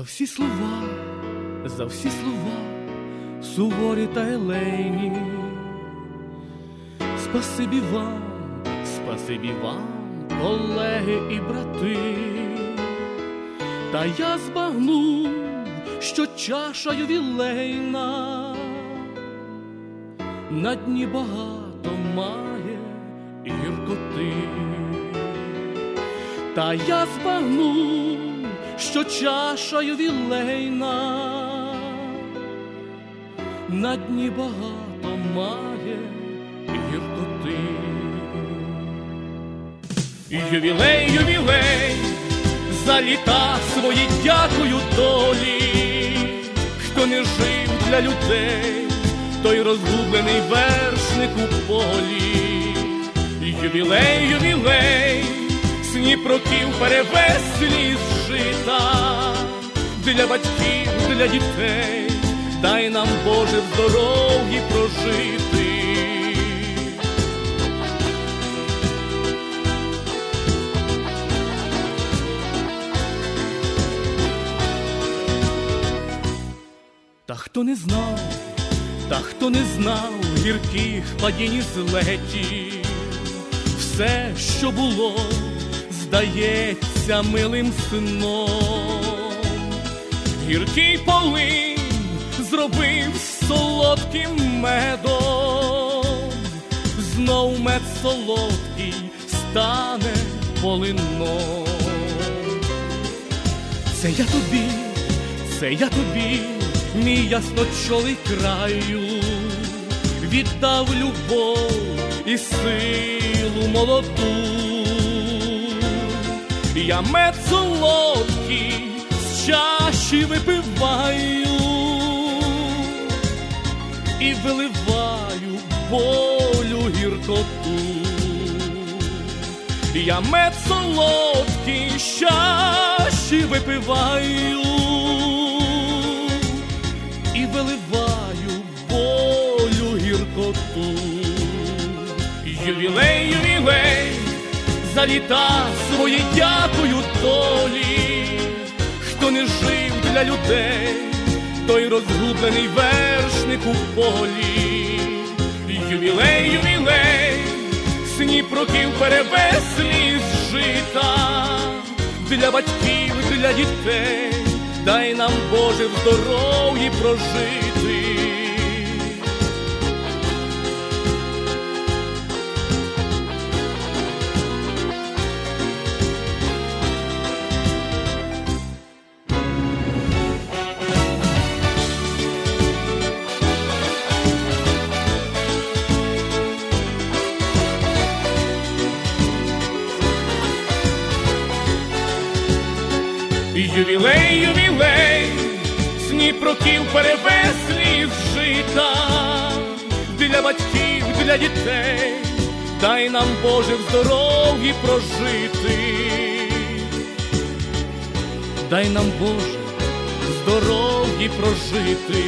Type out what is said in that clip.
всі слова, за всі слова, суворі та елейні. Спасибі вам, спасибі вам, колеги і брати, та я збагнув, що чаша ювілейна на дні багато має гіркоти, та я збагнув, що чаша ювілейна на дні багато має гіркоти. Ювілей, ювілей, за літа свої дякую долі, хто не жив для людей, той розгублений вершник у полі. Ювілей, ювілей, сні проків перевеслі жита, для батьків, для дітей, дай нам Боже в здоров'ї прожити. Та хто не знав, та хто не знав гірких падінь і злетів, все, що було, здається милим сном. Гіркий полин зробив солодким медом, знов мед солодкий стане полином. Це я тобі, це я тобі, мій ясночолий краю, віддав любов і силу молоду. Я мед солодкий з чаші випиваю і виливаю болю гіркоту. Я мед солодкий з чаші випиваю і виливаю болю гіркоту. Ювілей, ювілей, за літа свої дякую долі, хто не жив для людей, той розгублений вершник у полі. Ювілей, ювілей, сні проків перевеслі з жита, для батьків, для дітей, дай нам Боже в здоров'ї прожити. Ювілей, ювілей, сні років перевеслі з жита, для батьків, для дітей, дай нам Боже в здоров'ї прожити, дай нам Боже в здоров'ї прожити.